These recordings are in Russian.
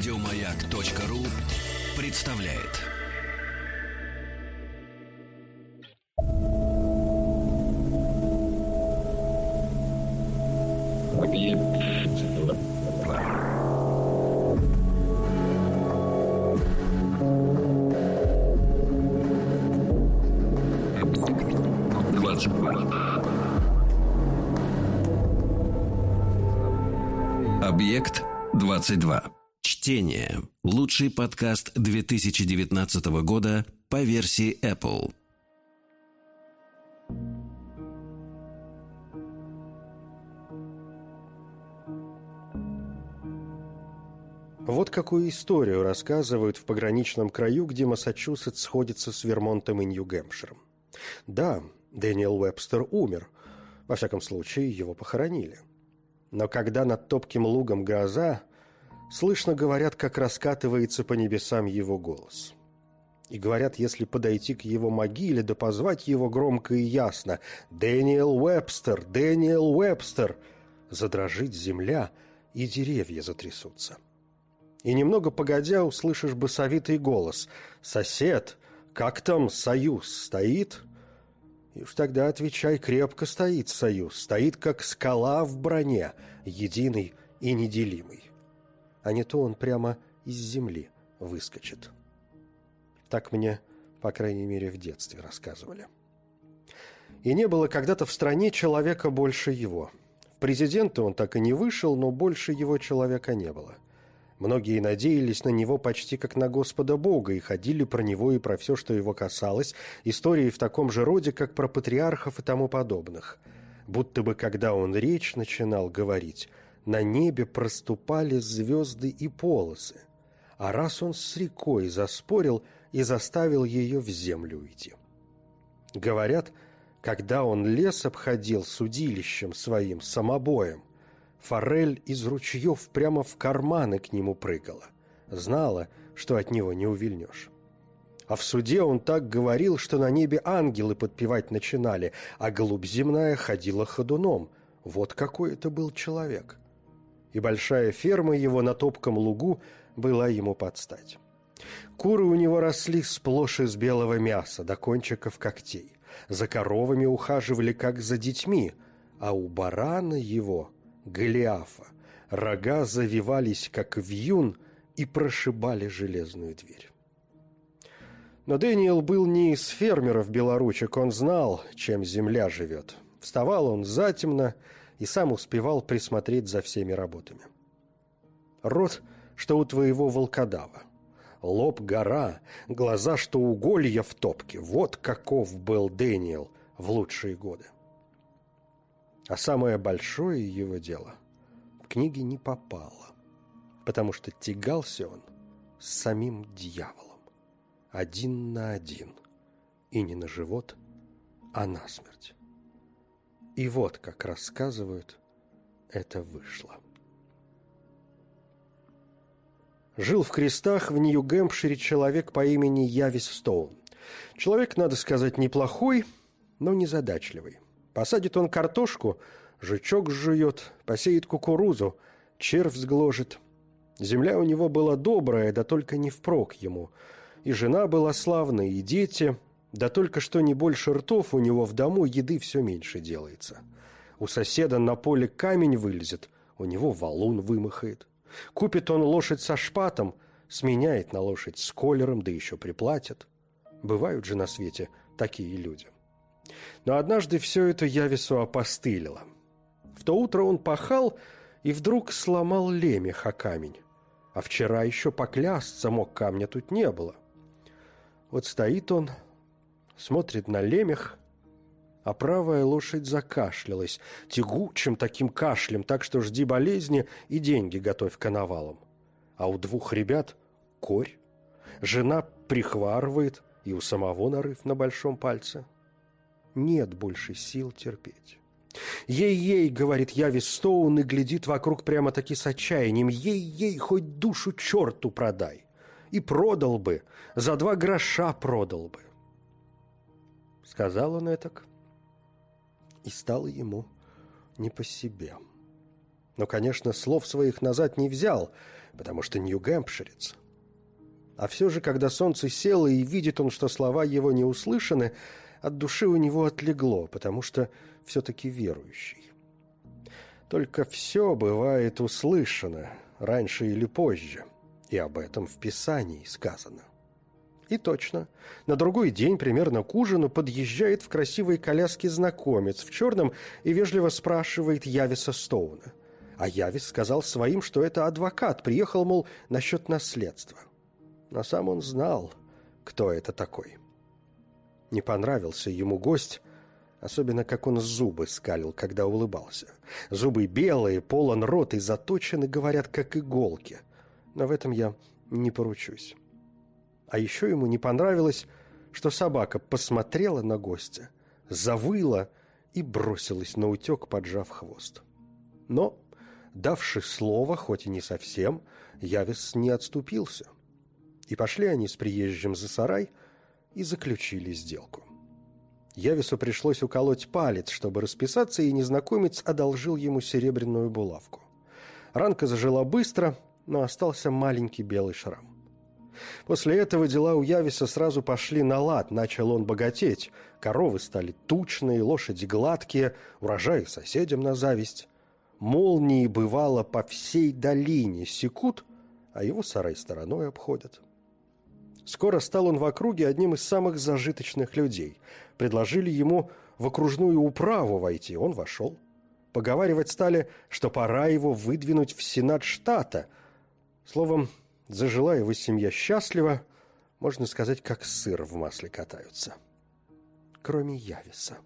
Радиомаяк.ру представляет. Объект 22. Чтение. Лучший подкаст 2019 года по версии Apple. Вот какую историю рассказывают в пограничном краю, где Массачусетс сходится с Вермонтом и Нью-Гэмпширом. Да, Дэниел Уэбстер умер. Во всяком случае, его похоронили. Но когда над топким лугом гроза, слышно, говорят, как раскатывается по небесам его голос. И говорят, если подойти к его могиле, да позвать его громко и ясно «Дэниел Уэбстер! Дэниел Уэбстер!» задрожит земля, и деревья затрясутся. И немного погодя услышишь басовитый голос «Сосед, как там союз стоит?» И уж тогда отвечай, крепко стоит союз, стоит как скала в броне, единый и неделимый. А не то он прямо из земли выскочит. Так мне, по крайней мере, в детстве рассказывали. И не было когда-то в стране человека больше его. В президенты он так и не вышел, но больше его человека не было – Многие надеялись на него почти как на Господа Бога и ходили про него и про все, что его касалось, истории в таком же роде, как про патриархов и тому подобных. Будто бы, когда он речь начинал говорить, на небе проступали звезды и полосы. А раз он с рекой заспорил и заставил ее в землю уйти. Говорят, когда он лес обходил судилищем своим самобоем, Форель из ручьев прямо в карманы к нему прыгала. Знала, что от него не увильнешь. А в суде он так говорил, что на небе ангелы подпевать начинали, а голубь земная ходила ходуном. Вот какой это был человек. И большая ферма его на топком лугу была ему подстать. Куры у него росли сплошь из белого мяса до кончиков когтей. За коровами ухаживали, как за детьми, а у барана его Голиафа. Рога завивались, как вьюн, и прошибали железную дверь. Но Дэниел был не из фермеров белоручек, он знал, чем земля живет. Вставал он затемно и сам успевал присмотреть за всеми работами. Рот, что у твоего волкодава. Лоб гора, глаза, что уголья в топке. Вот каков был Дэниел в лучшие годы. А самое большое его дело в книге не попало, потому что тягался он с самим дьяволом, один на один, и не на живот, а на смерть. И вот, как рассказывают, это вышло. Жил в крестах в Нью-Гэмпшире человек по имени Явис Стоун. Человек, надо сказать, неплохой, но незадачливый. Посадит он картошку, жучок жует, посеет кукурузу, червь сгложит. Земля у него была добрая, да только не впрок ему. И жена была славная, и дети, да только что не больше ртов у него в дому еды все меньше делается. У соседа на поле камень вылезет, у него валун вымахает. Купит он лошадь со шпатом, сменяет на лошадь с колером, да еще приплатят. Бывают же на свете такие люди. Но однажды все это Явису опостылило. В то утро он пахал и вдруг сломал лемех о камень. А вчера еще поклясться мог, камня тут не было. Вот стоит он, смотрит на лемех, а правая лошадь закашлялась, тягучим таким кашлем, так что жди болезни и деньги готовь коновалом. А у двух ребят корь. Жена прихварывает, и у самого нарыв на большом пальце – нет больше сил терпеть. «Ей-ей», — говорит Яви Стоун и глядит вокруг прямо-таки с отчаянием, «ей-ей, хоть душу черту продай». И продал бы, за два гроша продал бы. Сказал он этак, и стало ему не по себе. Но, конечно, слов своих назад не взял, потому что Нью-Гэмпширец. А все же, когда солнце село и видит он, что слова его не услышаны, от души у него отлегло, потому что все-таки верующий. Только все бывает услышано, раньше или позже, и об этом в Писании сказано. И точно. На другой день, примерно к ужину, подъезжает в красивой коляске знакомец в черном и вежливо спрашивает Явиса Стоуна. А Явис сказал своим, что это адвокат, приехал, мол, насчет наследства. Но сам он знал, кто это такой. Не понравился ему гость, особенно как он зубы скалил, когда улыбался. Зубы белые, полон рот и заточены, говорят, как иголки. Но в этом я не поручусь. А еще ему не понравилось, что собака посмотрела на гостя, завыла и бросилась на утек, поджав хвост. Но, давши слово, хоть и не совсем, Явис не отступился. И пошли они с приезжим за сарай и заключили сделку. Явису пришлось уколоть палец, чтобы расписаться, и незнакомец одолжил ему серебряную булавку. Ранка зажила быстро, но остался маленький белый шрам. После этого дела у Явиса сразу пошли на лад, начал он богатеть. Коровы стали тучные, лошади гладкие, урожай соседям на зависть. Молнии бывало по всей долине секут, а его сарай стороной обходят. Скоро стал он в округе одним из самых зажиточных людей. Предложили ему в окружную управу войти, он вошел. Поговаривать стали, что пора его выдвинуть в сенат штата. Словом, Зажила его семья счастлива, можно сказать, как сыр в масле катаются. Кроме Явиса.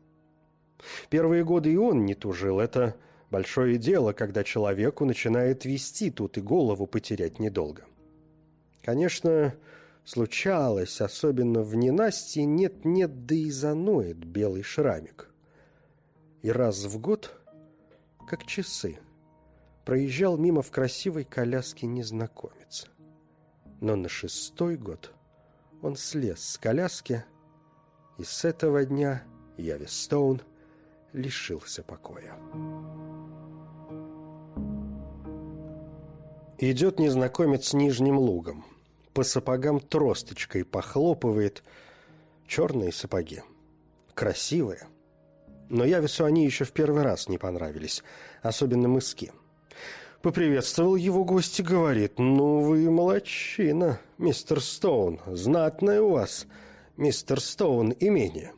Первые годы и он не тужил. Это большое дело, когда человеку начинает вести тут и голову потерять недолго. Конечно, случалось, особенно в ненастье, нет-нет, да и заноет белый шрамик. И раз в год, как часы, проезжал мимо в красивой коляске незнакомец но на шестой год он слез с коляски, и с этого дня Яви Стоун лишился покоя. Идет незнакомец с нижним лугом. По сапогам тросточкой похлопывает черные сапоги. Красивые. Но Явису они еще в первый раз не понравились, особенно мыски. Поприветствовал его гость и говорит, «Ну вы молодчина, мистер Стоун, знатное у вас, мистер Стоун, имение».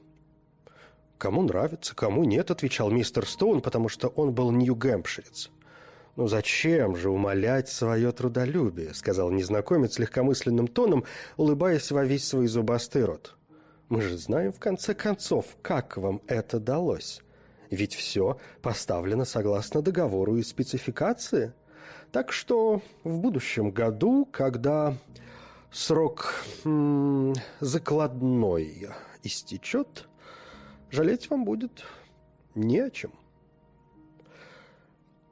«Кому нравится, кому нет», — отвечал мистер Стоун, потому что он был нью-гэмпширец. «Ну зачем же умолять свое трудолюбие?» — сказал незнакомец легкомысленным тоном, улыбаясь во весь свой зубастый рот. «Мы же знаем, в конце концов, как вам это далось. Ведь все поставлено согласно договору и спецификации. Так что в будущем году, когда срок м закладной истечет, жалеть вам будет не о чем.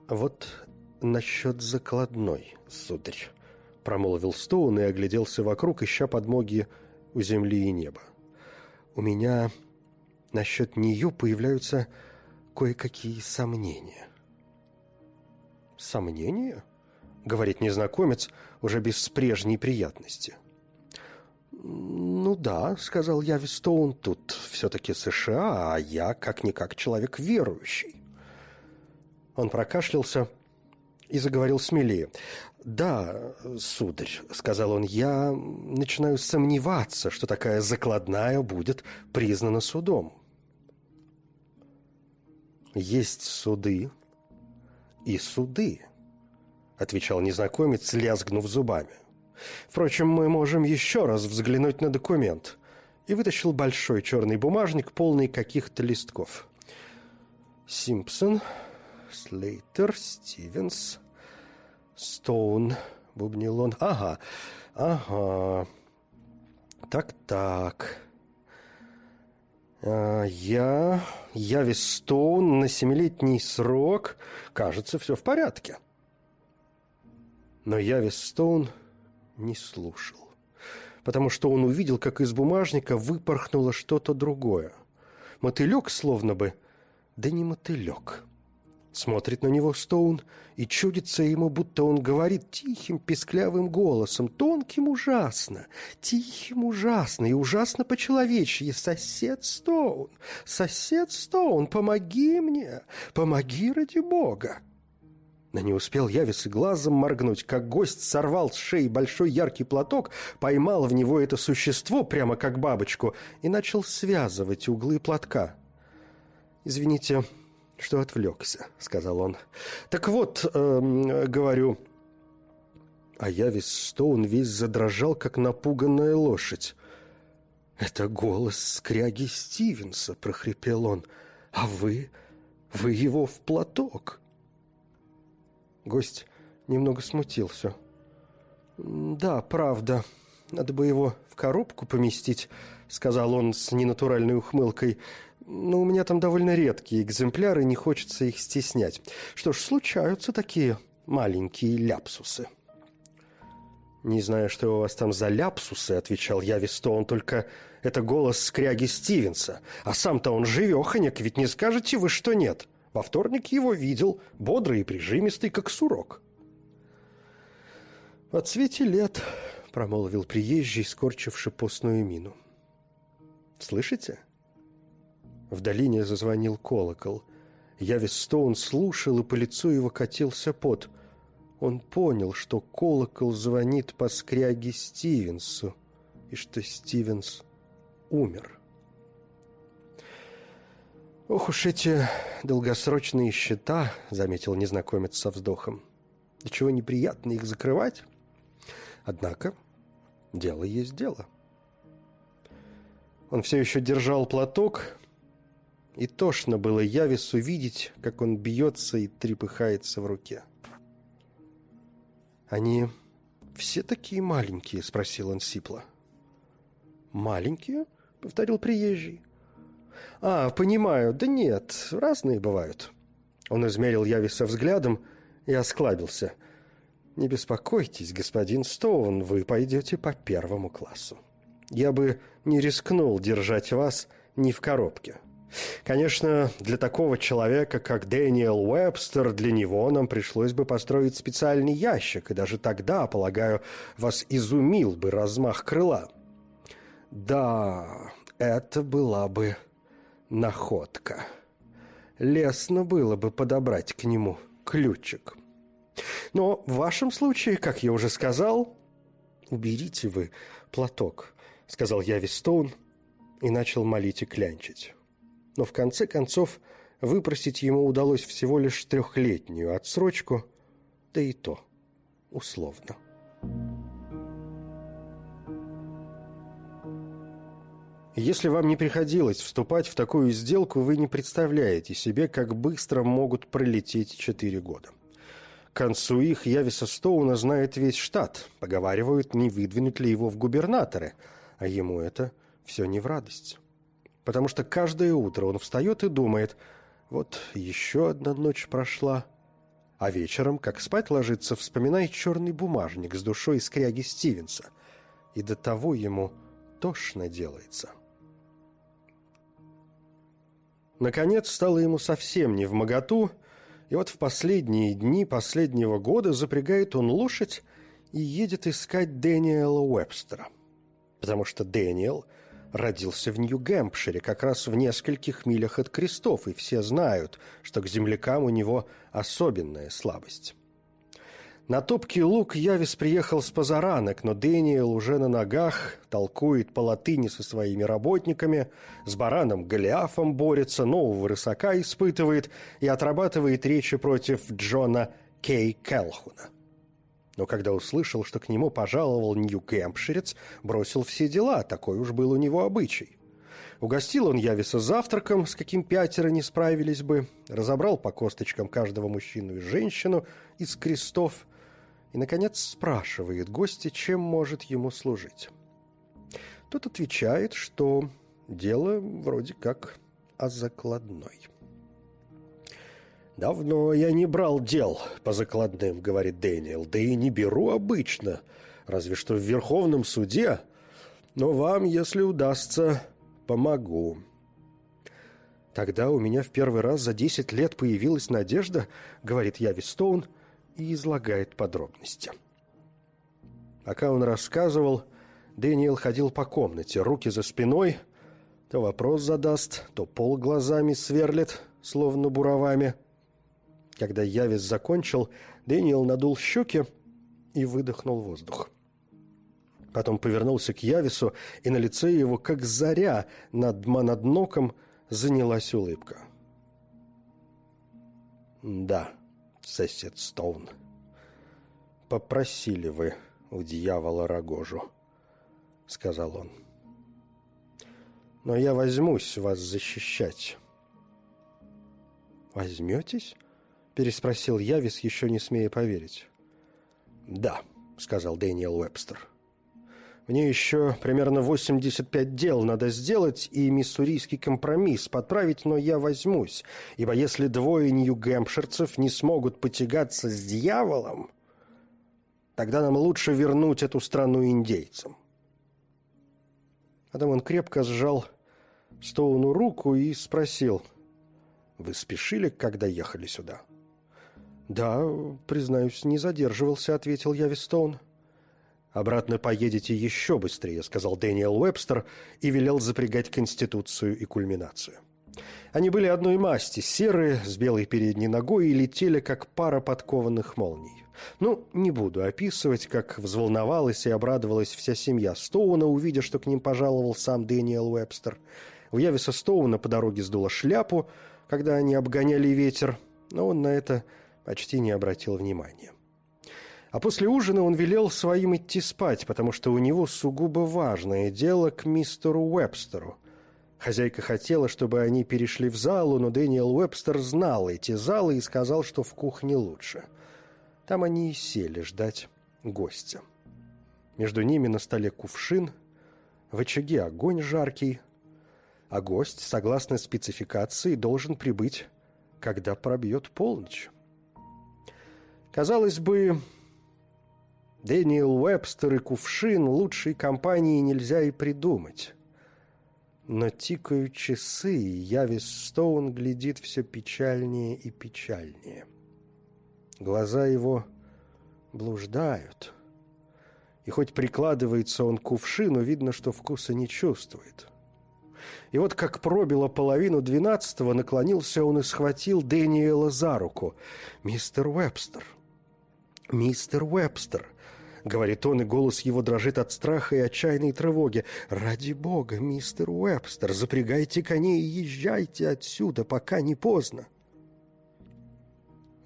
Вот насчет закладной, сударь, промолвил Стоун и огляделся вокруг, ища подмоги у земли и неба. У меня насчет нее появляются кое-какие сомнения. «Сомнения?» — говорит незнакомец уже без прежней приятности. «Ну да», — сказал я Вистоун, — «тут все-таки США, а я как-никак человек верующий». Он прокашлялся и заговорил смелее. «Да, сударь», — сказал он, — «я начинаю сомневаться, что такая закладная будет признана судом есть суды и суды, отвечал незнакомец, лязгнув зубами. Впрочем, мы можем еще раз взглянуть на документ. И вытащил большой черный бумажник, полный каких-то листков. Симпсон, Слейтер, Стивенс, Стоун, бубнил он. Ага, ага. Так-так. А, я... Я Вистоун на семилетний срок. Кажется, все в порядке. Но я Вистоун не слушал. Потому что он увидел, как из бумажника выпорхнуло что-то другое. Мотылек словно бы... Да не мотылек. Смотрит на него Стоун, и чудится ему, будто он говорит тихим, песклявым голосом, тонким ужасно, тихим ужасно и ужасно по-человечьи. «Сосед Стоун, сосед Стоун, помоги мне, помоги ради Бога!» Но не успел Явис и глазом моргнуть, как гость сорвал с шеи большой яркий платок, поймал в него это существо, прямо как бабочку, и начал связывать углы платка. «Извините, что отвлекся», — сказал он. «Так вот, э, говорю...» А я весь Стоун весь задрожал, как напуганная лошадь. «Это голос скряги Стивенса», — прохрипел он. «А вы... вы его в платок». Гость немного смутился. «Да, правда. Надо бы его в коробку поместить», — сказал он с ненатуральной ухмылкой. Но у меня там довольно редкие экземпляры, не хочется их стеснять. Что ж, случаются такие маленькие ляпсусы. «Не знаю, что у вас там за ляпсусы», — отвечал я Вестон, «только это голос скряги Стивенса. А сам-то он живеханек, ведь не скажете вы, что нет. Во вторник его видел, бодрый и прижимистый, как сурок». «О цвете лет», — промолвил приезжий, скорчивший постную мину. «Слышите?» В долине зазвонил колокол. Явис Стоун слушал, и по лицу его катился пот. Он понял, что колокол звонит по скряге Стивенсу, и что Стивенс умер. «Ох уж эти долгосрочные счета», — заметил незнакомец со вздохом. «Да чего неприятно их закрывать? Однако дело есть дело». Он все еще держал платок, и тошно было Явису видеть, как он бьется и трепыхается в руке. «Они все такие маленькие?» – спросил он сипло. «Маленькие?» – повторил приезжий. «А, понимаю. Да нет, разные бывают». Он измерил Явиса взглядом и осклабился. «Не беспокойтесь, господин Стоун, вы пойдете по первому классу. Я бы не рискнул держать вас не в коробке». Конечно, для такого человека, как Дэниел Уэбстер, для него нам пришлось бы построить специальный ящик, и даже тогда, полагаю, вас изумил бы размах крыла. Да, это была бы находка. Лестно было бы подобрать к нему ключик. Но в вашем случае, как я уже сказал, уберите вы платок, сказал я Вистоун и начал молить и клянчить но в конце концов выпросить ему удалось всего лишь трехлетнюю отсрочку, да и то условно. Если вам не приходилось вступать в такую сделку, вы не представляете себе, как быстро могут пролететь четыре года. К концу их Явиса Стоуна знает весь штат. Поговаривают, не выдвинуть ли его в губернаторы, а ему это все не в радость потому что каждое утро он встает и думает, вот еще одна ночь прошла. А вечером, как спать ложится, вспоминает черный бумажник с душой скряги Стивенса. И до того ему тошно делается. Наконец стало ему совсем не в моготу, и вот в последние дни последнего года запрягает он лошадь и едет искать Дэниела Уэбстера. Потому что Дэниел – родился в Нью-Гэмпшире, как раз в нескольких милях от крестов, и все знают, что к землякам у него особенная слабость. На топкий луг Явис приехал с позаранок, но Дэниел уже на ногах, толкует по латыни со своими работниками, с бараном Голиафом борется, нового рысака испытывает и отрабатывает речи против Джона Кей Келхуна. Но когда услышал, что к нему пожаловал Нью-Кэмпширец, бросил все дела, такой уж был у него обычай. Угостил он Явиса завтраком, с каким пятеро не справились бы, разобрал по косточкам каждого мужчину и женщину из крестов и, наконец, спрашивает гостя, чем может ему служить. Тот отвечает, что дело вроде как о закладной. «Давно я не брал дел по закладным», — говорит Дэниел. «Да и не беру обычно, разве что в Верховном суде. Но вам, если удастся, помогу». Тогда у меня в первый раз за десять лет появилась надежда, говорит Яви Стоун, и излагает подробности. Пока он рассказывал, Дэниел ходил по комнате, руки за спиной, то вопрос задаст, то пол глазами сверлит, словно буровами. Когда Явис закончил, Дэниел надул щеки и выдохнул воздух. Потом повернулся к Явису, и на лице его, как заря над Манадноком, занялась улыбка. «Да, сосед Стоун, попросили вы у дьявола рогожу», — сказал он. «Но я возьмусь вас защищать». «Возьметесь?» — переспросил Явис, еще не смея поверить. «Да», — сказал Дэниел Уэбстер. Мне еще примерно 85 дел надо сделать и миссурийский компромисс подправить, но я возьмусь, ибо если двое нью-гэмпширцев не смогут потягаться с дьяволом, тогда нам лучше вернуть эту страну индейцам. Потом он крепко сжал Стоуну руку и спросил, «Вы спешили, когда ехали сюда?» «Да, признаюсь, не задерживался», — ответил я Вистоун. «Обратно поедете еще быстрее», — сказал Дэниел Уэбстер и велел запрягать Конституцию и кульминацию. Они были одной масти, серые, с белой передней ногой и летели, как пара подкованных молний. Ну, не буду описывать, как взволновалась и обрадовалась вся семья Стоуна, увидя, что к ним пожаловал сам Дэниел Уэбстер. У Явиса Стоуна по дороге сдуло шляпу, когда они обгоняли ветер, но он на это почти не обратил внимания. А после ужина он велел своим идти спать, потому что у него сугубо важное дело к мистеру Уэбстеру. Хозяйка хотела, чтобы они перешли в залу, но Дэниел Уэбстер знал эти залы и сказал, что в кухне лучше. Там они и сели ждать гостя. Между ними на столе кувшин, в очаге огонь жаркий, а гость, согласно спецификации, должен прибыть, когда пробьет полночь. Казалось бы, Дэниел Уэбстер и Кувшин лучшей компании нельзя и придумать. Но тикают часы, и Явис Стоун глядит все печальнее и печальнее. Глаза его блуждают. И хоть прикладывается он к кувшину, видно, что вкуса не чувствует. И вот как пробило половину двенадцатого, наклонился он и схватил Дэниела за руку. «Мистер Уэбстер! Мистер Уэбстер!» — говорит он, и голос его дрожит от страха и отчаянной тревоги. «Ради бога, мистер Уэбстер, запрягайте коней и езжайте отсюда, пока не поздно».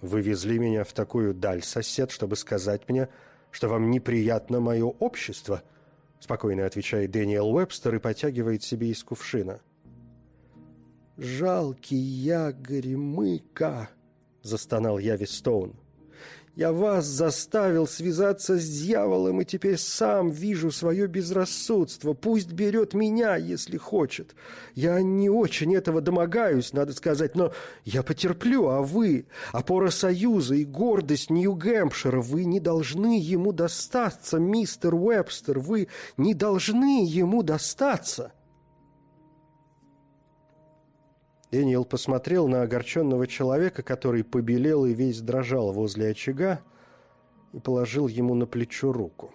«Вы везли меня в такую даль, сосед, чтобы сказать мне, что вам неприятно мое общество?» — спокойно отвечает Дэниел Уэбстер и потягивает себе из кувшина. «Жалкий я, горемыка!» — застонал Яви Стоун. Я вас заставил связаться с дьяволом, и теперь сам вижу свое безрассудство. Пусть берет меня, если хочет. Я не очень этого домогаюсь, надо сказать, но я потерплю, а вы, опора Союза и гордость Нью-Гэмпшира, вы не должны ему достаться, мистер Уэбстер, вы не должны ему достаться. Дэниел посмотрел на огорченного человека, который побелел и весь дрожал возле очага, и положил ему на плечо руку.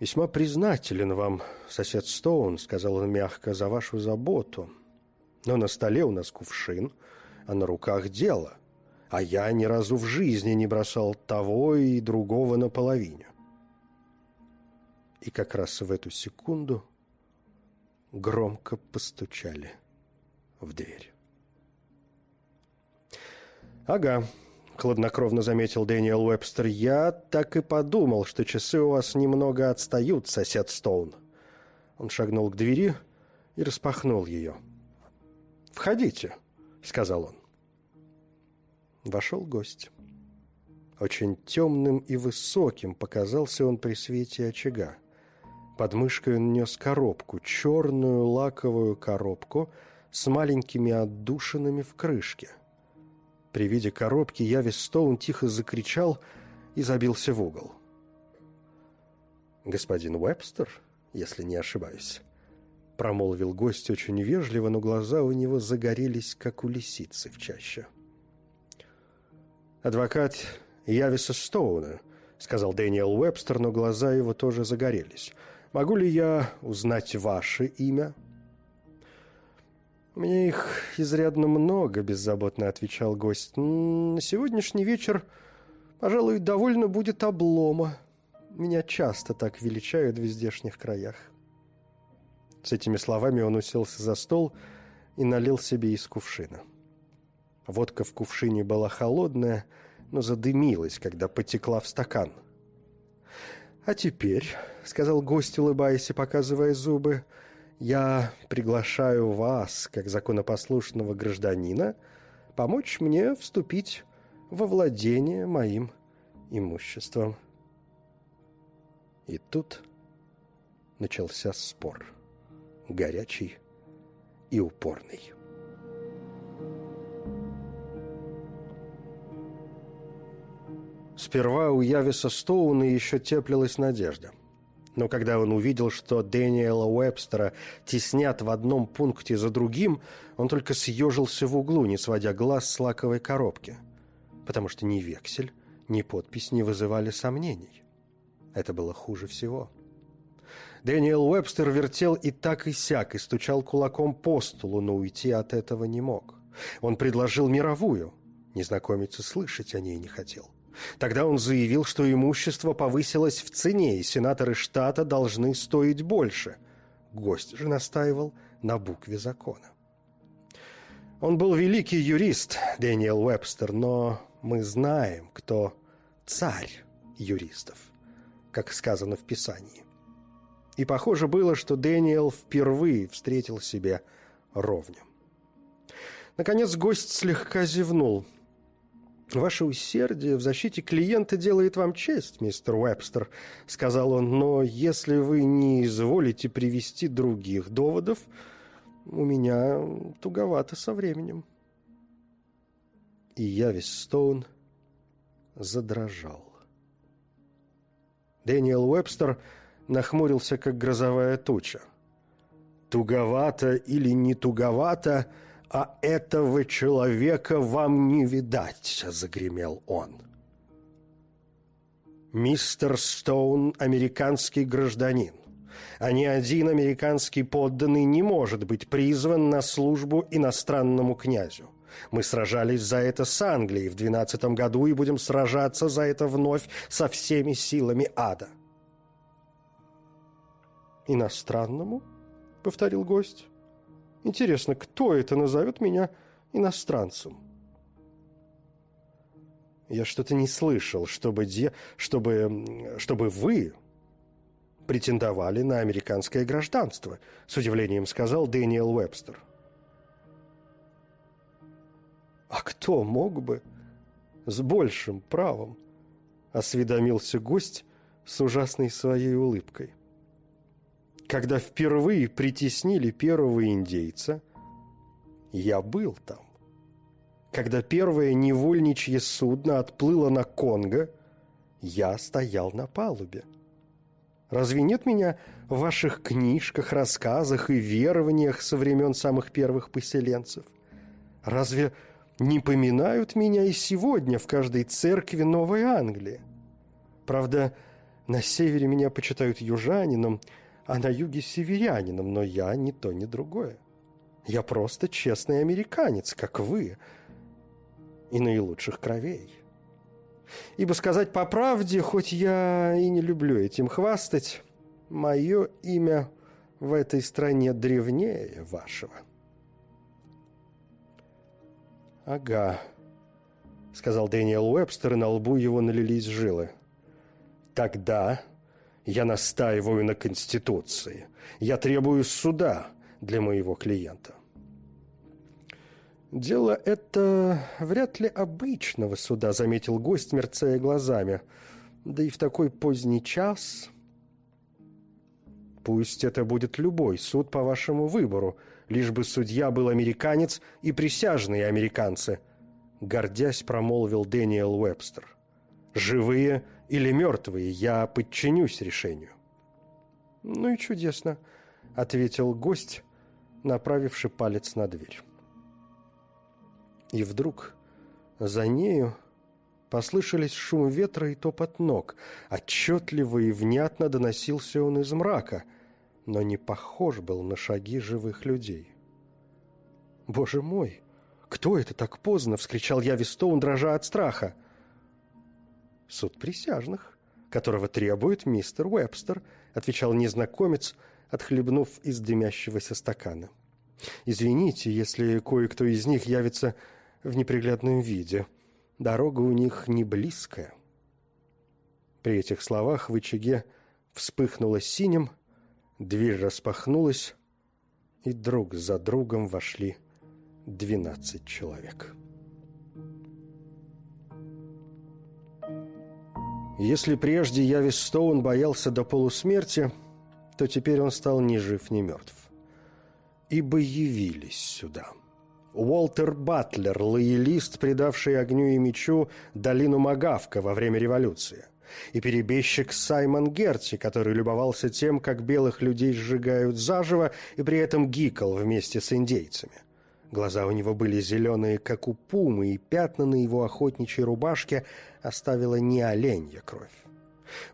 «Весьма признателен вам, сосед Стоун», — сказал он мягко, — «за вашу заботу. Но на столе у нас кувшин, а на руках дело, а я ни разу в жизни не бросал того и другого наполовине». И как раз в эту секунду громко постучали в дверь. «Ага», — хладнокровно заметил Дэниел Уэбстер, — «я так и подумал, что часы у вас немного отстают, сосед Стоун». Он шагнул к двери и распахнул ее. «Входите», — сказал он. Вошел гость. Очень темным и высоким показался он при свете очага. Под мышкой он нес коробку, черную лаковую коробку с маленькими отдушинами в крышке. При виде коробки Яви Стоун тихо закричал и забился в угол. «Господин Уэбстер, если не ошибаюсь?» промолвил гость очень вежливо, но глаза у него загорелись, как у лисицы в чаще. «Адвокат Явиса Стоуна», — сказал Дэниел Уэбстер, но глаза его тоже загорелись. «Могу ли я узнать ваше имя?» «У меня их изрядно много», — беззаботно отвечал гость. «На сегодняшний вечер, пожалуй, довольно будет облома. Меня часто так величают в здешних краях». С этими словами он уселся за стол и налил себе из кувшина. Водка в кувшине была холодная, но задымилась, когда потекла в стакан. «А теперь», — сказал гость, улыбаясь и показывая зубы, — «я приглашаю вас, как законопослушного гражданина, помочь мне вступить во владение моим имуществом». И тут начался спор горячий и упорный. Сперва у Явиса Стоуна еще теплилась надежда. Но когда он увидел, что Дэниела Уэбстера теснят в одном пункте за другим, он только съежился в углу, не сводя глаз с лаковой коробки. Потому что ни вексель, ни подпись не вызывали сомнений. Это было хуже всего. Дэниел Уэбстер вертел и так и сяк, и стучал кулаком по столу, но уйти от этого не мог. Он предложил мировую. Незнакомец и слышать о ней не хотел. Тогда он заявил, что имущество повысилось в цене, и сенаторы штата должны стоить больше. Гость же настаивал на букве закона. Он был великий юрист, Дэниел Уэбстер, но мы знаем, кто царь юристов, как сказано в Писании. И похоже было, что Дэниел впервые встретил себе ровню. Наконец гость слегка зевнул. «Ваше усердие в защите клиента делает вам честь, мистер Уэбстер», — сказал он, «но если вы не изволите привести других доводов, у меня туговато со временем». И Явис Стоун задрожал. Дэниел Уэбстер нахмурился, как грозовая туча. «Туговато или не туговато, а этого человека вам не видать», — загремел он. «Мистер Стоун — американский гражданин, а ни один американский подданный не может быть призван на службу иностранному князю. Мы сражались за это с Англией в двенадцатом году и будем сражаться за это вновь со всеми силами ада. «Иностранному?» — повторил гость. «Интересно, кто это назовет меня иностранцем?» «Я что-то не слышал, чтобы, де... чтобы... чтобы вы претендовали на американское гражданство», с удивлением сказал Дэниел Уэбстер. «А кто мог бы с большим правом?» осведомился гость с ужасной своей улыбкой. Когда впервые притеснили первого индейца, я был там. Когда первое невольничье судно отплыло на Конго, я стоял на палубе. Разве нет меня в ваших книжках, рассказах и верованиях со времен самых первых поселенцев? Разве не поминают меня и сегодня в каждой церкви Новой Англии? Правда, на севере меня почитают южанином, а на юге северянином, но я ни то, ни другое. Я просто честный американец, как вы, и наилучших кровей. Ибо сказать по правде, хоть я и не люблю этим хвастать, мое имя в этой стране древнее вашего. «Ага», — сказал Дэниел Уэбстер, и на лбу его налились жилы. «Тогда я настаиваю на Конституции. Я требую суда для моего клиента. «Дело это вряд ли обычного суда», — заметил гость, мерцая глазами. «Да и в такой поздний час...» «Пусть это будет любой суд по вашему выбору, лишь бы судья был американец и присяжные американцы», — гордясь промолвил Дэниел Уэбстер. «Живые или мертвые, я подчинюсь решению». «Ну и чудесно. — ответил гость, направивший палец на дверь. И вдруг за нею послышались шум ветра и топот ног. Отчетливо и внятно доносился он из мрака, но не похож был на шаги живых людей. «Боже мой! Кто это так поздно?» — вскричал я Вистоун, дрожа от страха. «Суд присяжных, которого требует мистер Уэбстер», — отвечал незнакомец, отхлебнув из дымящегося стакана. «Извините, если кое-кто из них явится в неприглядном виде. Дорога у них не близкая». При этих словах в очаге вспыхнуло синим, дверь распахнулась, и друг за другом вошли двенадцать человек. Если прежде Явис Стоун боялся до полусмерти, то теперь он стал ни жив, ни мертв. Ибо явились сюда. Уолтер Батлер, лоялист, предавший огню и мечу долину Магавка во время революции. И перебежчик Саймон Герти, который любовался тем, как белых людей сжигают заживо и при этом гикал вместе с индейцами. Глаза у него были зеленые, как у пумы, и пятна на его охотничьей рубашке оставила не оленья кровь.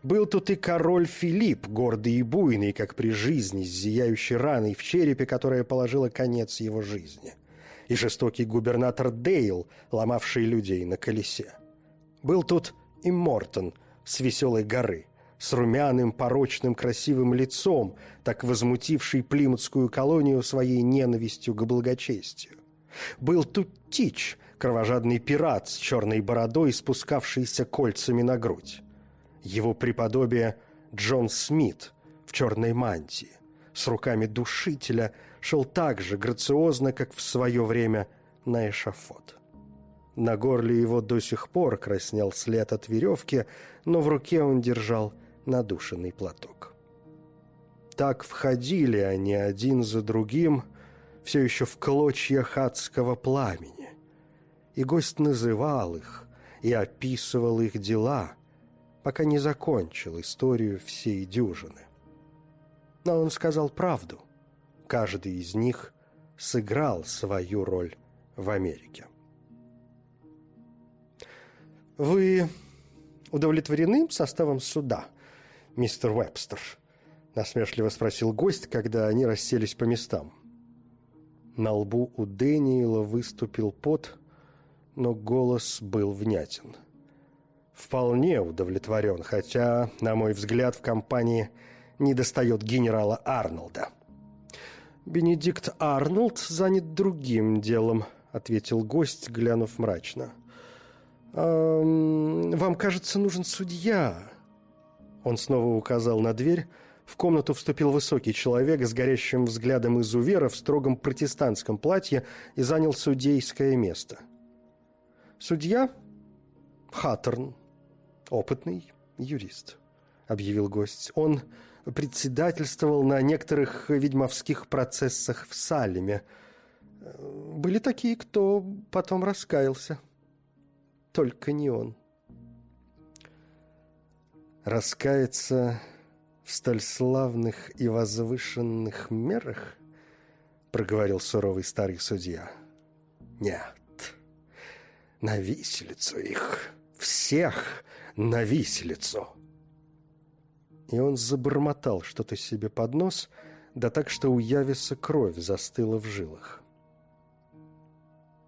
Был тут и король Филипп, гордый и буйный, как при жизни, с зияющей раной в черепе, которая положила конец его жизни. И жестокий губернатор Дейл, ломавший людей на колесе. Был тут и Мортон с веселой горы, с румяным, порочным, красивым лицом, так возмутивший плимутскую колонию своей ненавистью к благочестию. Был тут Тич, кровожадный пират с черной бородой, спускавшийся кольцами на грудь. Его преподобие Джон Смит в черной мантии, с руками душителя, шел так же грациозно, как в свое время на эшафот. На горле его до сих пор краснел след от веревки, но в руке он держал надушенный платок. Так входили они один за другим, все еще в клочья адского пламени. И гость называл их и описывал их дела, пока не закончил историю всей дюжины. Но он сказал правду. Каждый из них сыграл свою роль в Америке. «Вы удовлетворены составом суда?» Мистер Уэбстер?» — насмешливо спросил гость, когда они расселись по местам. На лбу у Дэниела выступил пот, но голос был внятен. «Вполне удовлетворен, хотя, на мой взгляд, в компании недостает генерала Арнольда». «Бенедикт Арнольд занят другим делом», — ответил гость, глянув мрачно. «Вам, кажется, нужен судья», он снова указал на дверь. В комнату вступил высокий человек с горящим взглядом изувера в строгом протестантском платье и занял судейское место. Судья Хаттерн, опытный юрист, объявил гость. Он председательствовал на некоторых ведьмовских процессах в Салеме. Были такие, кто потом раскаялся. Только не он раскаяться в столь славных и возвышенных мерах?» — проговорил суровый старый судья. «Нет, на виселицу их, всех на виселицу!» И он забормотал что-то себе под нос, да так, что у Явиса кровь застыла в жилах.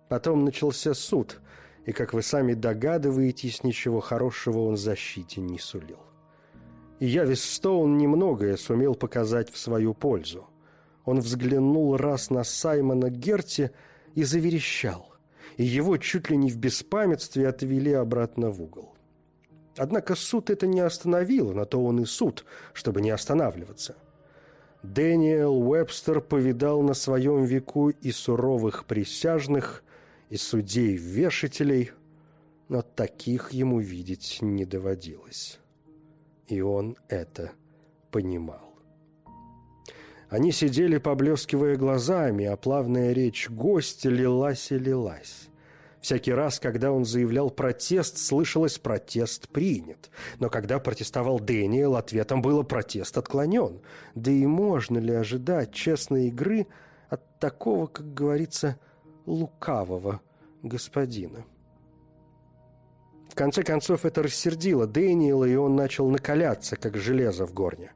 Потом начался суд, и, как вы сами догадываетесь, ничего хорошего он защите не сулил. И Явис Стоун немногое сумел показать в свою пользу. Он взглянул раз на Саймона Герти и заверещал, и его чуть ли не в беспамятстве отвели обратно в угол. Однако суд это не остановило, на то он и суд, чтобы не останавливаться. Дэниел Уэбстер повидал на своем веку и суровых присяжных, и судей-вешателей, но таких ему видеть не доводилось и он это понимал. Они сидели, поблескивая глазами, а плавная речь гостя лилась и лилась. Всякий раз, когда он заявлял протест, слышалось «протест принят». Но когда протестовал Дэниел, ответом было «протест отклонен». Да и можно ли ожидать честной игры от такого, как говорится, лукавого господина? Конце концов, это рассердило Дэниела, и он начал накаляться, как железо в горне.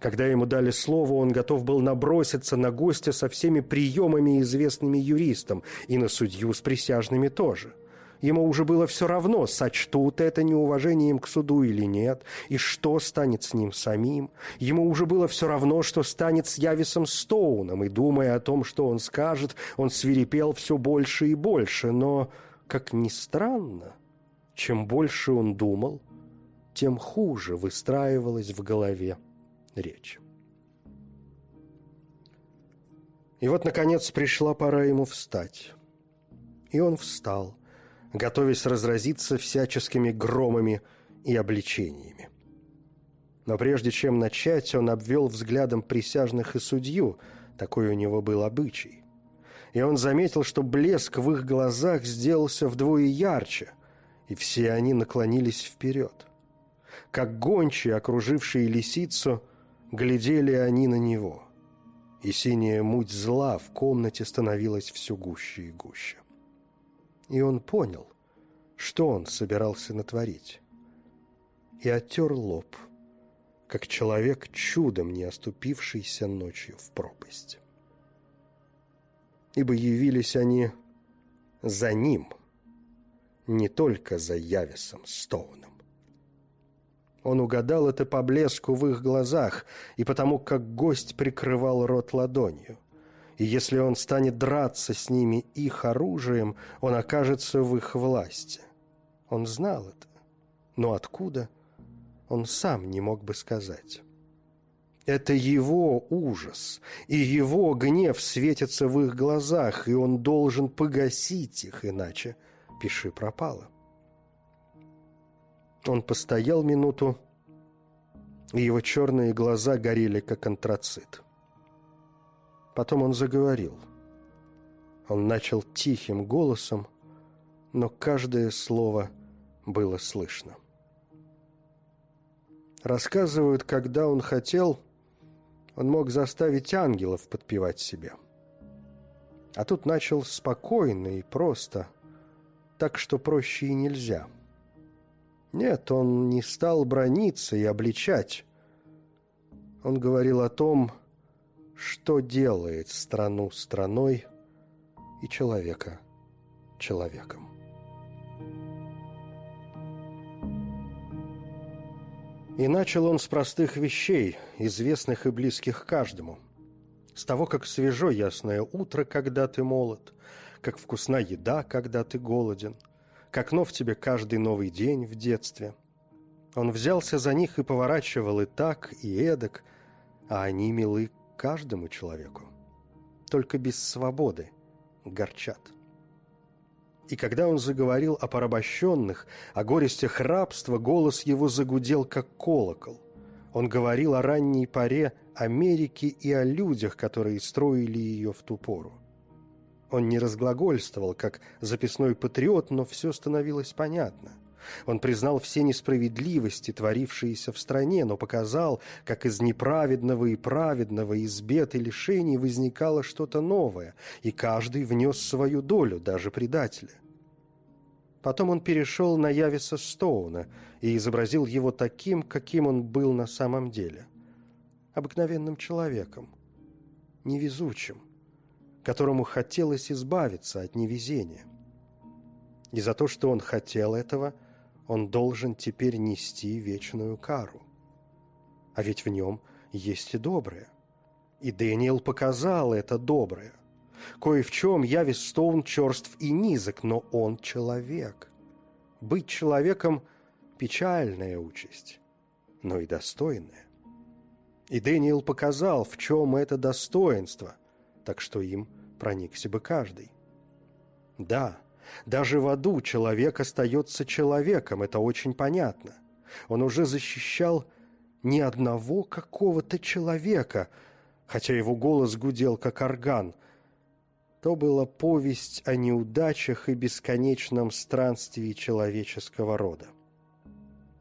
Когда ему дали слово, он готов был наброситься на гостя со всеми приемами, известными юристам, и на судью с присяжными тоже. Ему уже было все равно, сочтут это неуважением к суду или нет, и что станет с ним самим. Ему уже было все равно, что станет с Явисом Стоуном, и, думая о том, что он скажет, он свирепел все больше и больше, но, как ни странно, чем больше он думал, тем хуже выстраивалось в голове речь. И вот, наконец, пришла пора ему встать. И он встал, готовясь разразиться всяческими громами и обличениями. Но прежде чем начать, он обвел взглядом присяжных и судью, такой у него был обычай. И он заметил, что блеск в их глазах сделался вдвое ярче, и все они наклонились вперед. Как гончие, окружившие лисицу, глядели они на него, и синяя муть зла в комнате становилась все гуще и гуще. И он понял, что он собирался натворить, и оттер лоб, как человек, чудом не оступившийся ночью в пропасть. Ибо явились они за ним, не только за Явисом Стоуном. Он угадал это по блеску в их глазах и потому, как гость прикрывал рот ладонью. И если он станет драться с ними их оружием, он окажется в их власти. Он знал это. Но откуда, он сам не мог бы сказать. Это его ужас, и его гнев светится в их глазах, и он должен погасить их, иначе пиши пропало. Он постоял минуту, и его черные глаза горели, как антрацит. Потом он заговорил. Он начал тихим голосом, но каждое слово было слышно. Рассказывают, когда он хотел, он мог заставить ангелов подпевать себе. А тут начал спокойно и просто, так что проще и нельзя – нет, он не стал брониться и обличать. Он говорил о том, что делает страну страной и человека человеком. И начал он с простых вещей, известных и близких каждому. С того, как свежо ясное утро, когда ты молод, как вкусна еда, когда ты голоден – как окно в тебе каждый новый день в детстве. Он взялся за них и поворачивал и так, и эдак, а они милы каждому человеку. Только без свободы горчат. И когда он заговорил о порабощенных, о горестях рабства, голос его загудел, как колокол. Он говорил о ранней поре Америки и о людях, которые строили ее в ту пору. Он не разглагольствовал, как записной патриот, но все становилось понятно. Он признал все несправедливости, творившиеся в стране, но показал, как из неправедного и праведного, из бед и лишений возникало что-то новое, и каждый внес свою долю, даже предателя. Потом он перешел на Явиса Стоуна и изобразил его таким, каким он был на самом деле. Обыкновенным человеком, невезучим, которому хотелось избавиться от невезения. И за то, что он хотел этого, он должен теперь нести вечную кару. А ведь в нем есть и доброе. И Дэниел показал это доброе. Кое в чем Явис Стоун черств и низок, но он человек. Быть человеком – печальная участь, но и достойная. И Дэниел показал, в чем это достоинство, так что им проникся бы каждый. Да, даже в аду человек остается человеком, это очень понятно. Он уже защищал не одного какого-то человека, хотя его голос гудел как орган. то была повесть о неудачах и бесконечном странствии человеческого рода.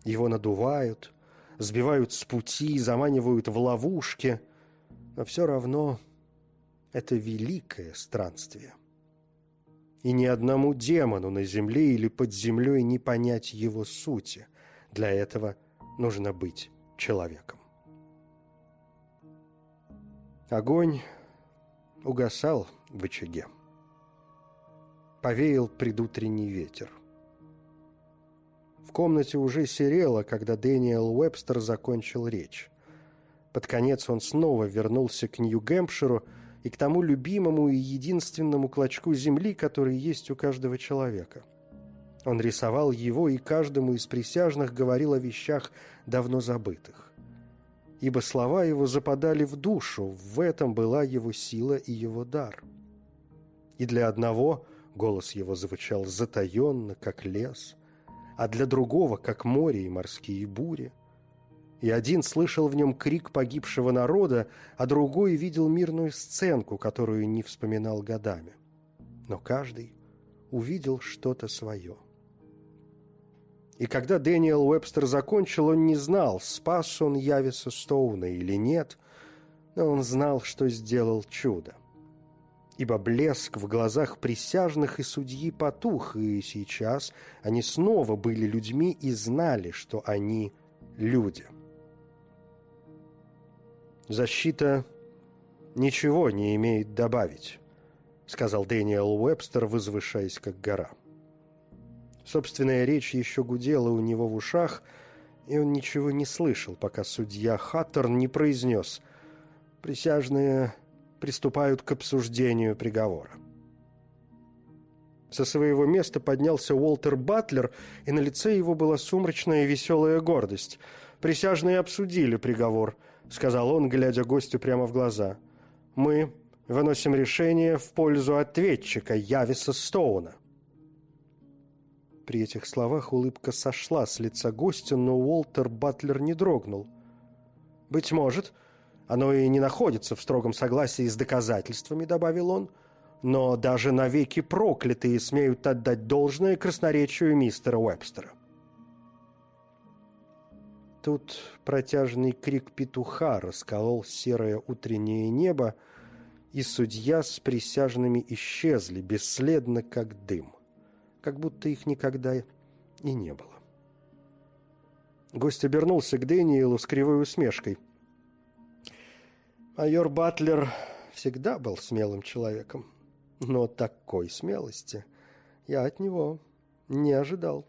Его надувают, сбивают с пути, заманивают в ловушки, но все равно это великое странствие. И ни одному демону на земле или под землей не понять его сути. Для этого нужно быть человеком. Огонь угасал в очаге. Повеял предутренний ветер. В комнате уже серело, когда Дэниел Уэбстер закончил речь. Под конец он снова вернулся к Нью-Гэмпширу и к тому любимому и единственному клочку земли, который есть у каждого человека. Он рисовал его и каждому из присяжных говорил о вещах давно забытых. Ибо слова его западали в душу, в этом была его сила и его дар. И для одного голос его звучал затаенно, как лес, а для другого, как море и морские бури – и один слышал в нем крик погибшего народа, а другой видел мирную сценку, которую не вспоминал годами. Но каждый увидел что-то свое. И когда Дэниел Уэбстер закончил, он не знал, спас он Явиса Стоуна или нет, но он знал, что сделал чудо. Ибо блеск в глазах присяжных и судьи потух, и сейчас они снова были людьми и знали, что они люди. «Защита ничего не имеет добавить», — сказал Дэниел Уэбстер, возвышаясь как гора. Собственная речь еще гудела у него в ушах, и он ничего не слышал, пока судья Хаттерн не произнес «Присяжные приступают к обсуждению приговора». Со своего места поднялся Уолтер Батлер, и на лице его была сумрачная и веселая гордость. Присяжные обсудили приговор —— сказал он, глядя гостю прямо в глаза. «Мы выносим решение в пользу ответчика Явиса Стоуна». При этих словах улыбка сошла с лица гостя, но Уолтер Батлер не дрогнул. «Быть может, оно и не находится в строгом согласии с доказательствами», — добавил он, «но даже навеки проклятые смеют отдать должное красноречию мистера Уэбстера». Тут протяжный крик петуха расколол серое утреннее небо, и судья с присяжными исчезли, бесследно, как дым, как будто их никогда и не было. Гость обернулся к Дэниелу с кривой усмешкой. Майор Батлер всегда был смелым человеком, но такой смелости я от него не ожидал.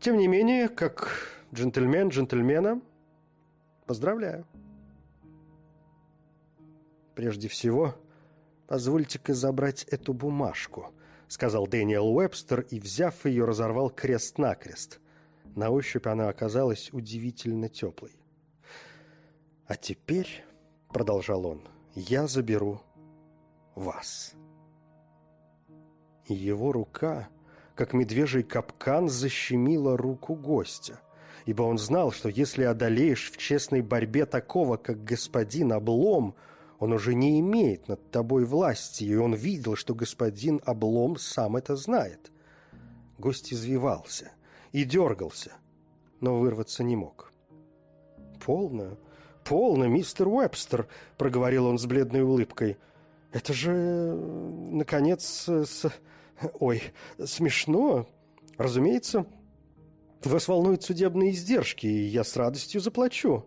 Тем не менее, как Джентльмен джентльмена. Поздравляю. Прежде всего, позвольте-ка забрать эту бумажку, сказал Дэниел Уэбстер и, взяв ее, разорвал крест-накрест. На ощупь она оказалась удивительно теплой. А теперь, продолжал он, я заберу вас. И его рука, как медвежий капкан, защемила руку гостя ибо он знал, что если одолеешь в честной борьбе такого, как господин Облом, он уже не имеет над тобой власти, и он видел, что господин Облом сам это знает. Гость извивался и дергался, но вырваться не мог. «Полно, полно, мистер Уэбстер», — проговорил он с бледной улыбкой. «Это же, наконец, с... ой, смешно. Разумеется, вас волнуют судебные издержки, и я с радостью заплачу».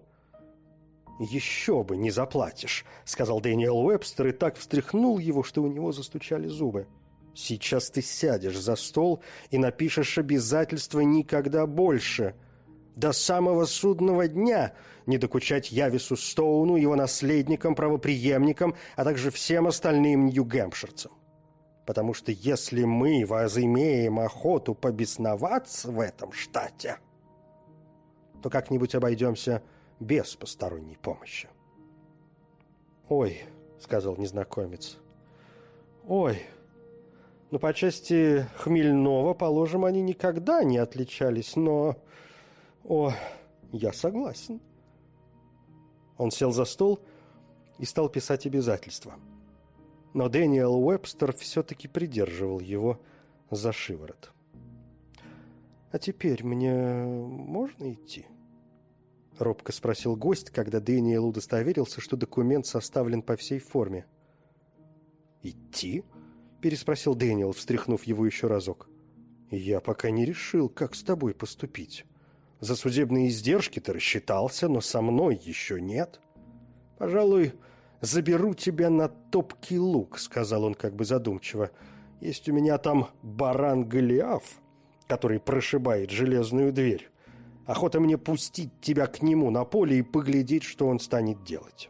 «Еще бы не заплатишь», — сказал Дэниел Уэбстер и так встряхнул его, что у него застучали зубы. «Сейчас ты сядешь за стол и напишешь обязательства никогда больше. До самого судного дня не докучать Явису Стоуну, его наследникам, правоприемникам, а также всем остальным нью-гэмпширцам потому что если мы возымеем охоту побесноваться в этом штате, то как-нибудь обойдемся без посторонней помощи. «Ой», — сказал незнакомец, — «ой, ну, по части хмельного, положим, они никогда не отличались, но... О, я согласен». Он сел за стол и стал писать обязательства — но Дэниел Уэбстер все-таки придерживал его за шиворот. «А теперь мне можно идти?» — робко спросил гость, когда Дэниел удостоверился, что документ составлен по всей форме. «Идти?» — переспросил Дэниел, встряхнув его еще разок. «Я пока не решил, как с тобой поступить. За судебные издержки ты рассчитался, но со мной еще нет. Пожалуй, заберу тебя на топкий лук», — сказал он как бы задумчиво. «Есть у меня там баран Голиаф, который прошибает железную дверь. Охота мне пустить тебя к нему на поле и поглядеть, что он станет делать».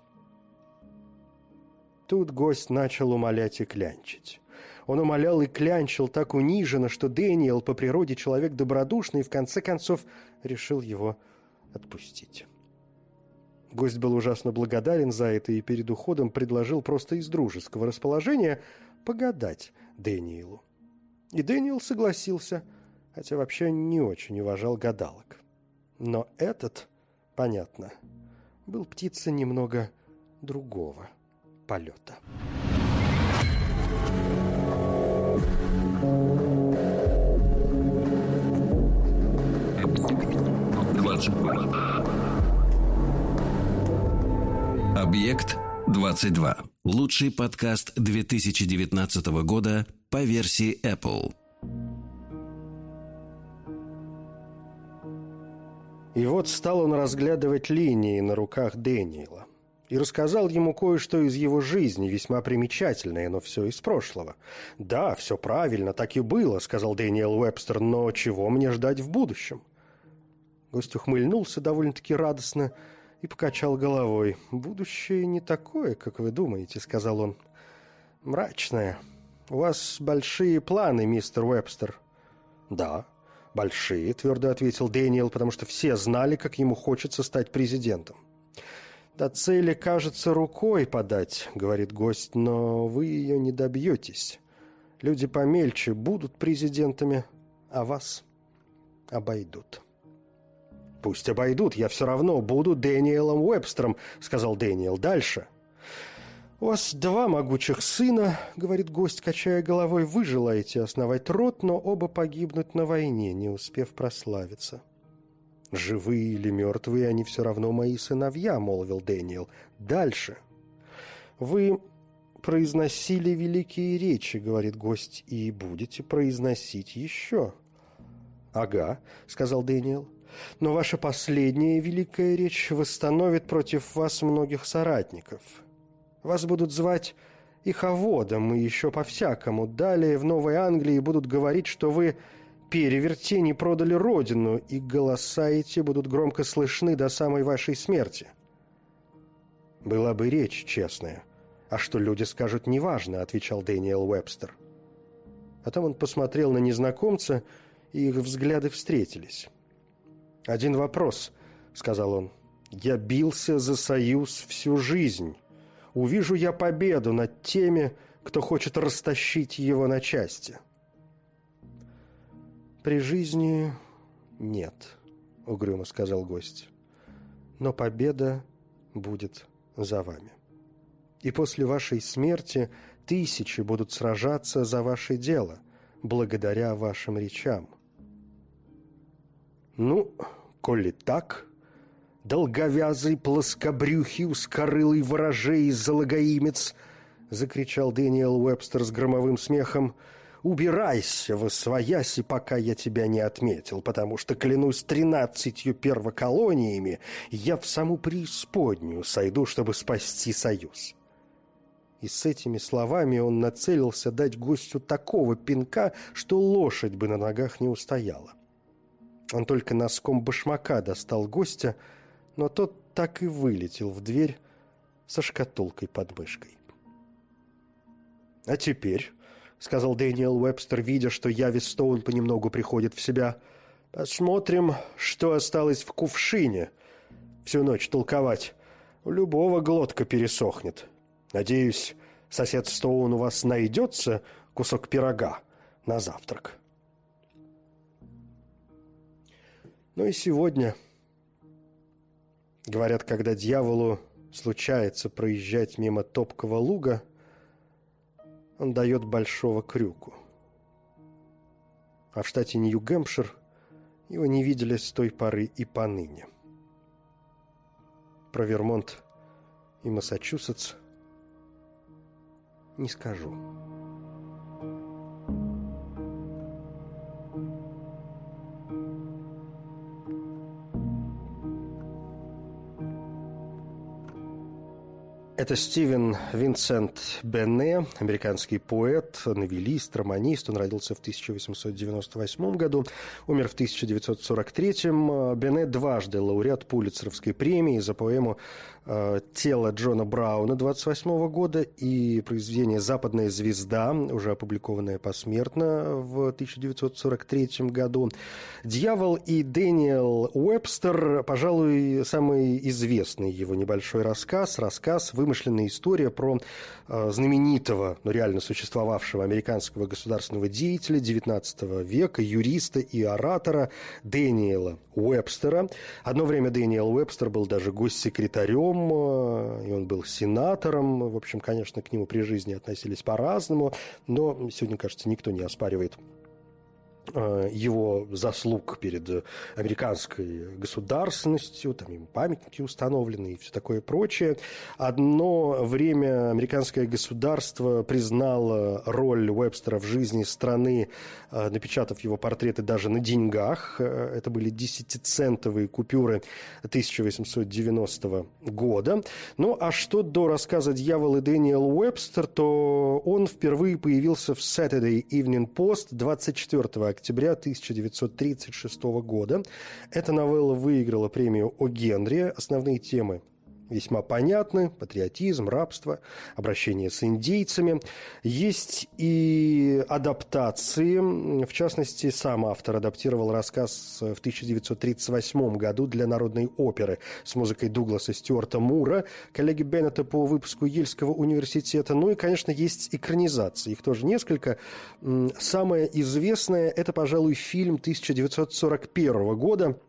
Тут гость начал умолять и клянчить. Он умолял и клянчил так униженно, что Дэниел, по природе человек добродушный, в конце концов решил его отпустить. Гость был ужасно благодарен за это и перед уходом предложил просто из дружеского расположения погадать Дэниелу. И Дэниел согласился, хотя вообще не очень уважал гадалок. Но этот, понятно, был птица немного другого полета. Объект 22. Лучший подкаст 2019 года по версии Apple. И вот стал он разглядывать линии на руках Дэниела и рассказал ему кое-что из его жизни, весьма примечательное, но все из прошлого. «Да, все правильно, так и было», — сказал Дэниел Уэбстер, «но чего мне ждать в будущем?» Гость ухмыльнулся довольно-таки радостно и покачал головой. «Будущее не такое, как вы думаете», — сказал он. «Мрачное. У вас большие планы, мистер Уэбстер». «Да, большие», — твердо ответил Дэниел, потому что все знали, как ему хочется стать президентом. «До цели, кажется, рукой подать», — говорит гость, — «но вы ее не добьетесь. Люди помельче будут президентами, а вас обойдут». «Пусть обойдут, я все равно буду Дэниелом Уэбстером», — сказал Дэниел. «Дальше». «У вас два могучих сына», — говорит гость, качая головой. «Вы желаете основать род, но оба погибнут на войне, не успев прославиться». «Живые или мертвые, они все равно мои сыновья», — молвил Дэниел. «Дальше». «Вы произносили великие речи», — говорит гость, — «и будете произносить еще». «Ага», — сказал Дэниел. «Но ваша последняя великая речь восстановит против вас многих соратников. Вас будут звать иховодом и еще по-всякому. Далее в Новой Англии будут говорить, что вы переверти не продали родину, и голоса эти будут громко слышны до самой вашей смерти. Была бы речь честная. А что люди скажут, неважно, отвечал Дэниел Уэбстер. Потом он посмотрел на незнакомца, и их взгляды встретились. «Один вопрос», — сказал он. «Я бился за союз всю жизнь. Увижу я победу над теми, кто хочет растащить его на части». «При жизни нет», — угрюмо сказал гость. «Но победа будет за вами. И после вашей смерти тысячи будут сражаться за ваше дело, благодаря вашим речам». «Ну, коли так...» долговязый, плоскобрюхий, ускорылый ворожей залогоимец, — закричал Дэниел Уэбстер с громовым смехом — Убирайся в освояси, пока я тебя не отметил, потому что, клянусь тринадцатью первоколониями, я в саму преисподнюю сойду, чтобы спасти союз». И с этими словами он нацелился дать гостю такого пинка, что лошадь бы на ногах не устояла. Он только носком башмака достал гостя, но тот так и вылетел в дверь со шкатулкой под мышкой. «А теперь», — сказал Дэниел Уэбстер, видя, что Яви Стоун понемногу приходит в себя. «Посмотрим, что осталось в кувшине. Всю ночь толковать. У любого глотка пересохнет. Надеюсь, сосед Стоун у вас найдется кусок пирога на завтрак». Ну и сегодня, говорят, когда дьяволу случается проезжать мимо топкого луга — он дает большого крюку. А в штате Нью-Гэмпшир его не видели с той поры и поныне. Про Вермонт и Массачусетс не скажу. Это Стивен Винсент Бенне, американский поэт, новелист, романист. Он родился в 1898 году, умер в 1943. Бенне дважды лауреат Пулитцеровской премии за поэму тело Джона Брауна 28 года и произведение «Западная звезда», уже опубликованное посмертно в 1943 году. «Дьявол» и Дэниел Уэбстер, пожалуй, самый известный его небольшой рассказ, рассказ «Вымышленная история» про э, знаменитого, но реально существовавшего американского государственного деятеля XIX века, юриста и оратора Дэниела Уэбстера. Одно время Дэниел Уэбстер был даже госсекретарем и он был сенатором. В общем, конечно, к нему при жизни относились по-разному, но сегодня, кажется, никто не оспаривает Э, его заслуг перед американской государственностью, там ему памятники установлены и все такое прочее. Одно время американское государство признало роль Уэбстера в жизни страны, э, напечатав его портреты даже на деньгах. Э, это были десятицентовые купюры 1890 года. Ну, а что до рассказа «Дьявол и Дэниел Уэбстер», то он впервые появился в Saturday Evening Post 24 октября 1936 года. Эта новелла выиграла премию О Генри. Основные темы весьма понятны. Патриотизм, рабство, обращение с индейцами. Есть и адаптации. В частности, сам автор адаптировал рассказ в 1938 году для народной оперы с музыкой Дугласа Стюарта Мура, коллеги Беннета по выпуску Ельского университета. Ну и, конечно, есть экранизации. Их тоже несколько. Самое известное – это, пожалуй, фильм 1941 года –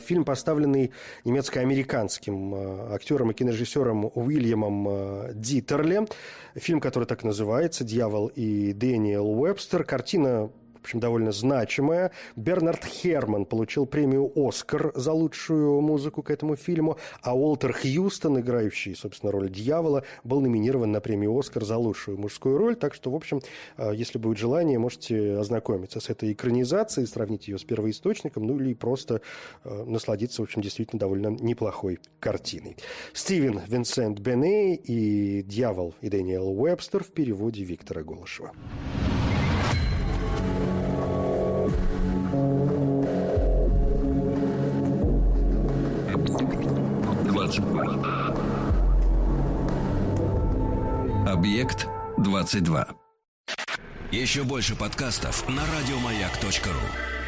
фильм, поставленный немецко-американским э, актером и кинорежиссером Уильямом э, Дитерле. Фильм, который так называется «Дьявол и Дэниел Уэбстер». Картина общем, довольно значимая. Бернард Херман получил премию «Оскар» за лучшую музыку к этому фильму, а Уолтер Хьюстон, играющий, собственно, роль дьявола, был номинирован на премию «Оскар» за лучшую мужскую роль. Так что, в общем, э, если будет желание, можете ознакомиться с этой экранизацией, сравнить ее с первоисточником, ну или просто э, насладиться, в общем, действительно довольно неплохой картиной. Стивен Винсент Бене и «Дьявол» и Дэниел Уэбстер в переводе Виктора Голышева. Объект 22. Еще больше подкастов на радиомаяк.ру.